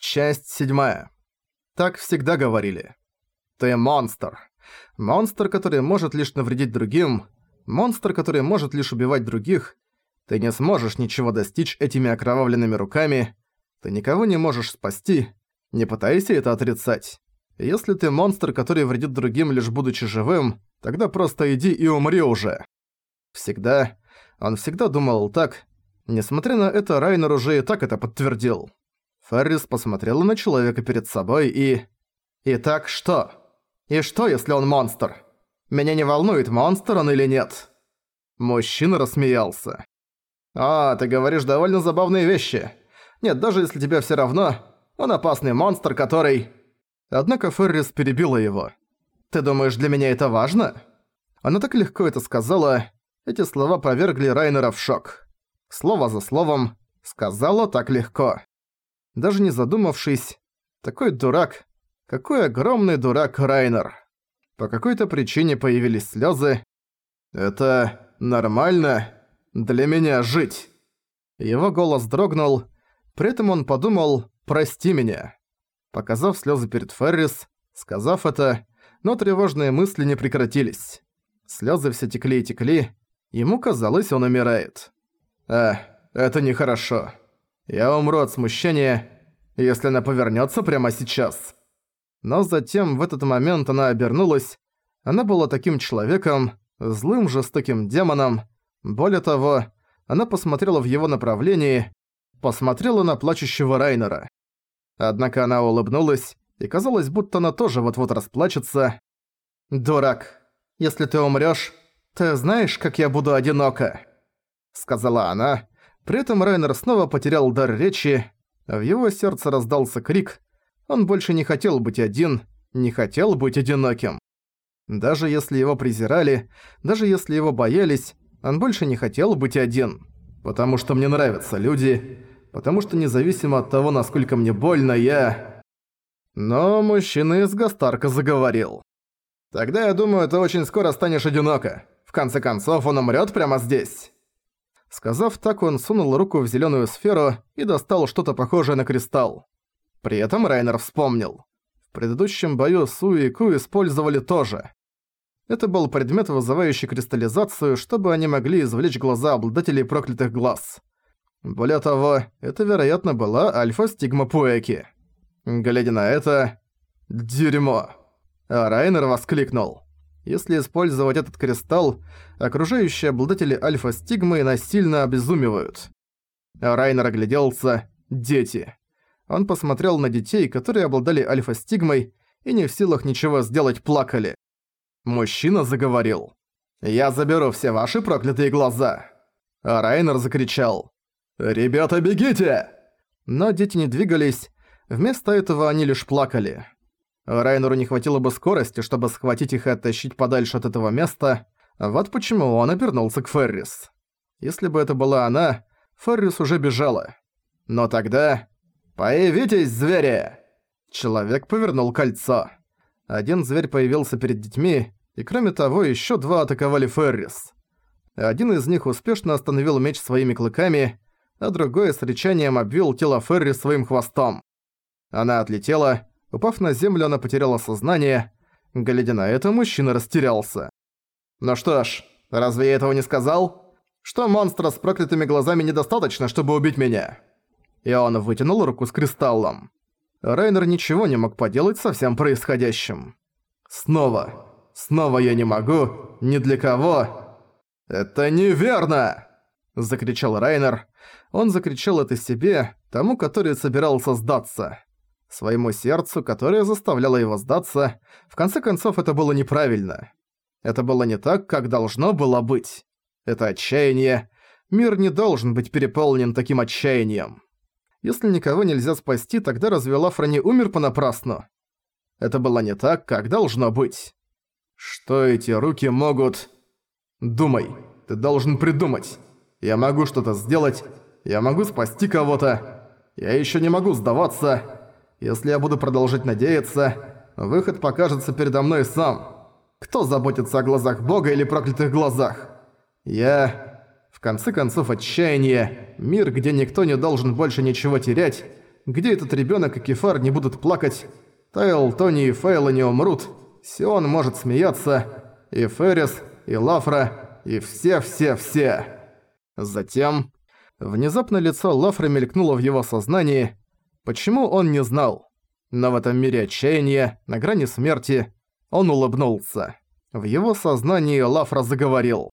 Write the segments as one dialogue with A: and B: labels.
A: Часть седьмая. Так всегда говорили. Ты монстр. Монстр, который может лишь навредить другим. Монстр, который может лишь убивать других. Ты не сможешь ничего достичь этими окровавленными руками. Ты никого не можешь спасти. Не пытайся это отрицать. Если ты монстр, который вредит другим, лишь будучи живым, тогда просто иди и умри уже. Всегда. Он всегда думал так. Несмотря на это, Райнер уже и так это подтвердил. Феррис посмотрела на человека перед собой и... «Итак, что? И что, если он монстр? Меня не волнует, монстр он или нет?» Мужчина рассмеялся. «А, ты говоришь довольно забавные вещи. Нет, даже если тебе всё равно, он опасный монстр, который...» Однако Феррис перебила его. «Ты думаешь, для меня это важно?» Она так легко это сказала. Эти слова повергли Райнера в шок. Слово за словом, сказала так легко даже не задумавшись. Такой дурак. Какой огромный дурак Райнер. По какой-то причине появились слезы. Это нормально для меня жить. Его голос дрогнул, при этом он подумал «прости меня». Показав слезы перед Феррис, сказав это, но тревожные мысли не прекратились. Слезы все текли и текли, ему казалось, он умирает. «А, это нехорошо. Я умру от смущения, если она повернется прямо сейчас. Но затем в этот момент она обернулась. Она была таким человеком, злым жестоким демоном. Более того, она посмотрела в его направлении, посмотрела на плачущего Райнера. Однако она улыбнулась, и казалось, будто она тоже вот-вот расплачется. «Дурак, если ты умрёшь, ты знаешь, как я буду одинока?» Сказала она, при этом Райнер снова потерял дар речи, в его сердце раздался крик. Он больше не хотел быть один, не хотел быть одиноким. Даже если его презирали, даже если его боялись, он больше не хотел быть один. Потому что мне нравятся люди, потому что независимо от того, насколько мне больно, я... Но мужчина из Гастарка заговорил. «Тогда я думаю, ты очень скоро станешь одиноко. В конце концов, он умрет прямо здесь». Сказав так, он сунул руку в зеленую сферу и достал что-то похожее на кристалл. При этом Райнер вспомнил. В предыдущем бою Су и Ку использовали тоже. Это был предмет, вызывающий кристаллизацию, чтобы они могли извлечь глаза обладателей проклятых глаз. Более того, это, вероятно, была альфа-стигма Пуэки. Глядя на это... Дерьмо. А Райнер воскликнул. Если использовать этот кристалл, окружающие обладатели альфа-стигмы насильно обезумевают. Райнер огляделся. Дети. Он посмотрел на детей, которые обладали альфа-стигмой, и не в силах ничего сделать плакали. Мужчина заговорил. «Я заберу все ваши проклятые глаза!» А Райнер закричал. «Ребята, бегите!» Но дети не двигались, вместо этого они лишь плакали. Райнеру не хватило бы скорости, чтобы схватить их и оттащить подальше от этого места. Вот почему он обернулся к Феррис. Если бы это была она, Феррис уже бежала. Но тогда... «Появитесь, звери!» Человек повернул кольцо. Один зверь появился перед детьми, и кроме того, еще два атаковали Феррис. Один из них успешно остановил меч своими клыками, а другой с рычанием обвил тело Феррис своим хвостом. Она отлетела, Упав на землю, она потеряла сознание. Глядя на это, мужчина растерялся. «Ну что ж, разве я этого не сказал? Что монстра с проклятыми глазами недостаточно, чтобы убить меня?» И он вытянул руку с кристаллом. Райнер ничего не мог поделать со всем происходящим. «Снова. Снова я не могу. Ни для кого. Это неверно!» Закричал Райнер. Он закричал это себе, тому, который собирался сдаться своему сердцу, которое заставляло его сдаться, в конце концов это было неправильно. Это было не так, как должно было быть. Это отчаяние. Мир не должен быть переполнен таким отчаянием. Если никого нельзя спасти, тогда разве Лафра умер понапрасну? Это было не так, как должно быть. Что эти руки могут... Думай, ты должен придумать. Я могу что-то сделать, я могу спасти кого-то. Я еще не могу сдаваться. Если я буду продолжать надеяться, выход покажется передо мной сам. Кто заботится о глазах Бога или проклятых глазах? Я... В конце концов, отчаяние, мир, где никто не должен больше ничего терять, где этот ребёнок и Кефар не будут плакать, Тайл, Тони и Фейла не умрут, Сион может смеяться, и Феррис, и Лафра, и все-все-все. Затем... Внезапно лицо Лафры мелькнуло в его сознании. Почему он не знал? Но в этом мире отчаяния, на грани смерти, он улыбнулся. В его сознании Лафра заговорил.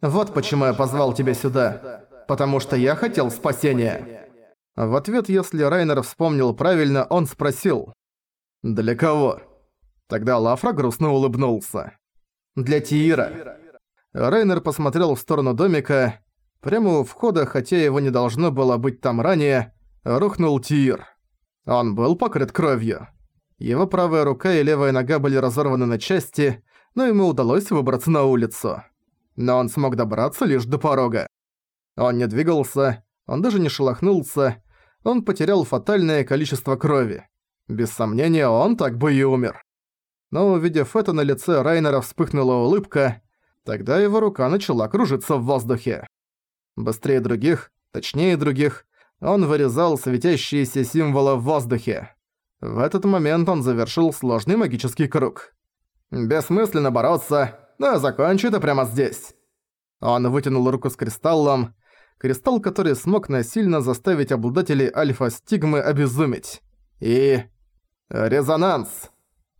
A: «Вот почему я позвал тебя сюда. Потому что я хотел спасения». В ответ, если Райнер вспомнил правильно, он спросил. «Для кого?» Тогда Лафра грустно улыбнулся. «Для Тиира». Райнер посмотрел в сторону домика. Прямо у входа, хотя его не должно было быть там ранее, рухнул Тиир. Он был покрыт кровью. Его правая рука и левая нога были разорваны на части, но ему удалось выбраться на улицу. Но он смог добраться лишь до порога. Он не двигался, он даже не шелохнулся, он потерял фатальное количество крови. Без сомнения, он так бы и умер. Но увидев это, на лице Райнера вспыхнула улыбка, тогда его рука начала кружиться в воздухе. Быстрее других, точнее других, он вырезал светящиеся символы в воздухе. В этот момент он завершил сложный магический круг. «Бессмысленно бороться, но закончу это прямо здесь». Он вытянул руку с кристаллом, кристалл, который смог насильно заставить обладателей альфа-стигмы обезуметь. И... резонанс.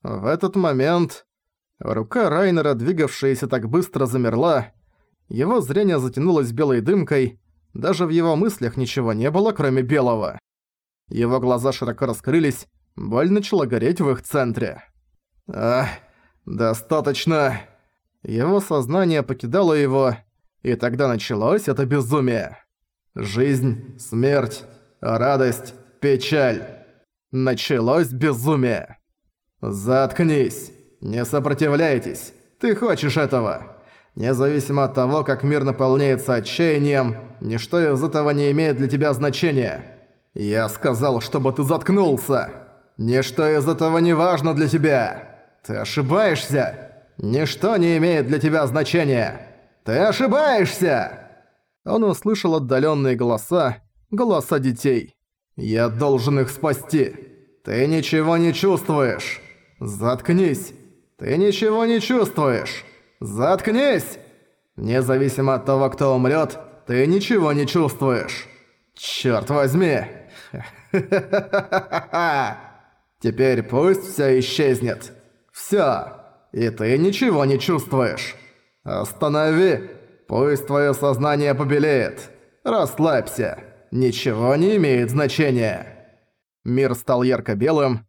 A: В этот момент рука Райнера, двигавшаяся так быстро, замерла, его зрение затянулось белой дымкой, даже в его мыслях ничего не было, кроме белого. Его глаза широко раскрылись, боль начала гореть в их центре. «Ах, достаточно!» Его сознание покидало его, и тогда началось это безумие. Жизнь, смерть, радость, печаль. Началось безумие. «Заткнись! Не сопротивляйтесь! Ты хочешь этого!» Независимо от того, как мир наполняется отчаянием, ничто из этого не имеет для тебя значения. Я сказал, чтобы ты заткнулся. Ничто из этого не важно для тебя. Ты ошибаешься. Ничто не имеет для тебя значения. Ты ошибаешься. Он услышал отдаленные голоса, голоса детей. Я должен их спасти. Ты ничего не чувствуешь. Заткнись. Ты ничего не чувствуешь. «Заткнись! Независимо от того, кто умрет, ты ничего не чувствуешь. Черт возьми! Теперь пусть все исчезнет. Все, и ты ничего не чувствуешь. Останови, пусть твое сознание побелеет. Расслабься, ничего не имеет значения». Мир стал ярко-белым.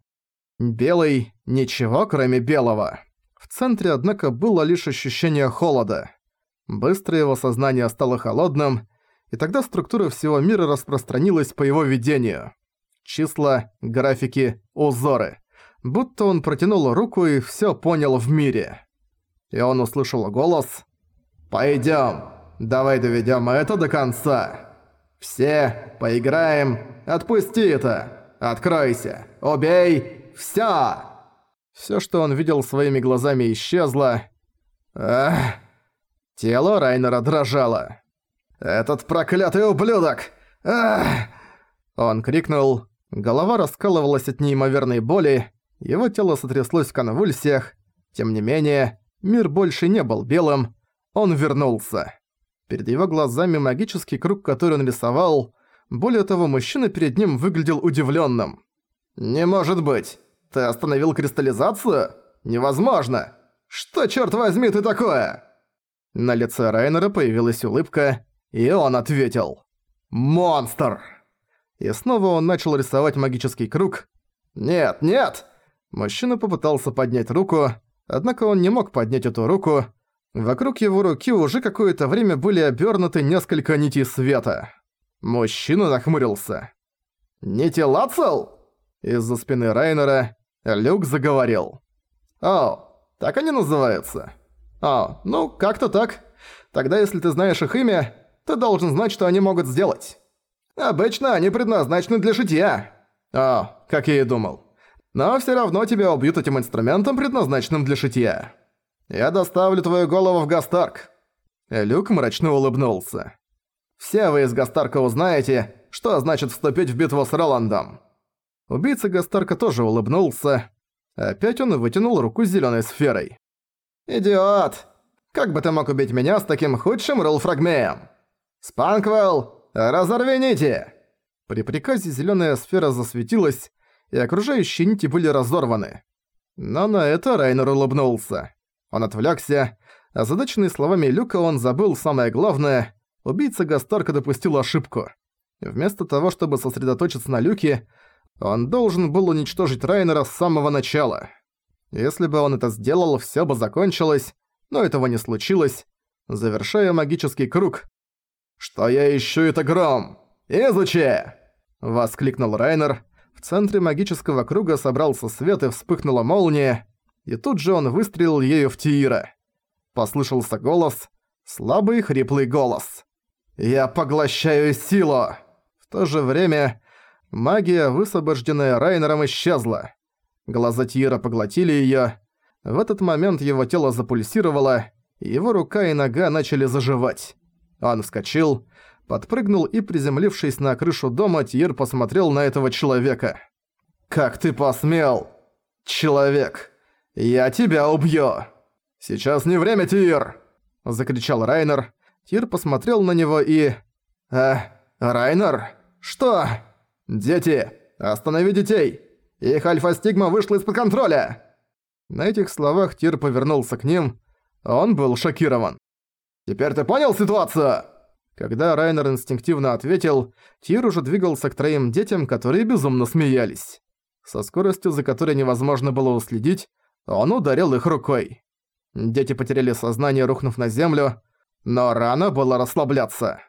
A: Белый – ничего кроме белого. В центре, однако, было лишь ощущение холода. Быстро его сознание стало холодным, и тогда структура всего мира распространилась по его видению. Числа, графики, узоры. Будто он протянул руку и всё понял в мире. И он услышал голос «Пойдём, давай доведём это до конца. Все, поиграем, отпусти это, откройся, убей, всё!» Всё, что он видел своими глазами, исчезло. Ах! Тело Райнера дрожало. «Этот проклятый ублюдок! Ах!» Он крикнул. Голова раскалывалась от неимоверной боли, его тело сотряслось в конвульсиях. Тем не менее, мир больше не был белым, он вернулся. Перед его глазами магический круг, который он рисовал. Более того, мужчина перед ним выглядел удивленным. «Не может быть! Ты остановил кристаллизацию? Невозможно! Что, черт возьми, ты такое?» На лице Райнера появилась улыбка, и он ответил. «Монстр!» И снова он начал рисовать магический круг. «Нет, нет!» Мужчина попытался поднять руку, однако он не мог поднять эту руку. Вокруг его руки уже какое-то время были обернуты несколько нитей света. Мужчина нахмурился. «Нити Лацел?» Из-за спины Райнера Люк заговорил. «О, так они называются?» «О, ну, как-то так. Тогда если ты знаешь их имя, ты должен знать, что они могут сделать. Обычно они предназначены для житья». «О, как я и думал. Но всё равно тебя убьют этим инструментом, предназначенным для шитья. Я доставлю твою голову в Гастарк». Люк мрачно улыбнулся. «Все вы из Гастарка узнаете, что значит вступить в битву с Роландом. Убийца Гастарка тоже улыбнулся. Опять он вытянул руку с зелёной сферой. «Идиот! Как бы ты мог убить меня с таким худшим ролфрагмеем? Спанквелл, разорви нити!» При приказе зелёная сфера засветилась, и окружающие нити были разорваны. Но на это Райнер улыбнулся. Он отвлекся. Озадаченный словами Люка он забыл самое главное. Убийца Гастарка допустил ошибку. Вместо того, чтобы сосредоточиться на Люке, он должен был уничтожить Райнера с самого начала. Если бы он это сделал, всё бы закончилось, но этого не случилось. Завершая магический круг. «Что я ищу, это гром! Изучи!» Воскликнул Райнер. В центре магического круга собрался свет и вспыхнула молния, и тут же он выстрелил ею в Тиира. Послышался голос, слабый хриплый голос. «Я поглощаю силу!» В то же время магия, высвобожденная Райнером, исчезла. Глаза Тиира поглотили её. В этот момент его тело запульсировало, его рука и нога начали заживать. Он вскочил, подпрыгнул и, приземлившись на крышу дома, Тиир посмотрел на этого человека. «Как ты посмел? Человек! Я тебя убью!» «Сейчас не время, Тир!» – закричал Райнер. Тир посмотрел на него и... «Э, Райнер? Что?» «Дети! Останови детей! Их альфа-стигма вышла из-под контроля!» На этих словах Тир повернулся к ним. Он был шокирован. «Теперь ты понял ситуацию?» Когда Райнер инстинктивно ответил, Тир уже двигался к троим детям, которые безумно смеялись. Со скоростью, за которой невозможно было уследить, он ударил их рукой. Дети потеряли сознание, рухнув на землю, но рано было расслабляться.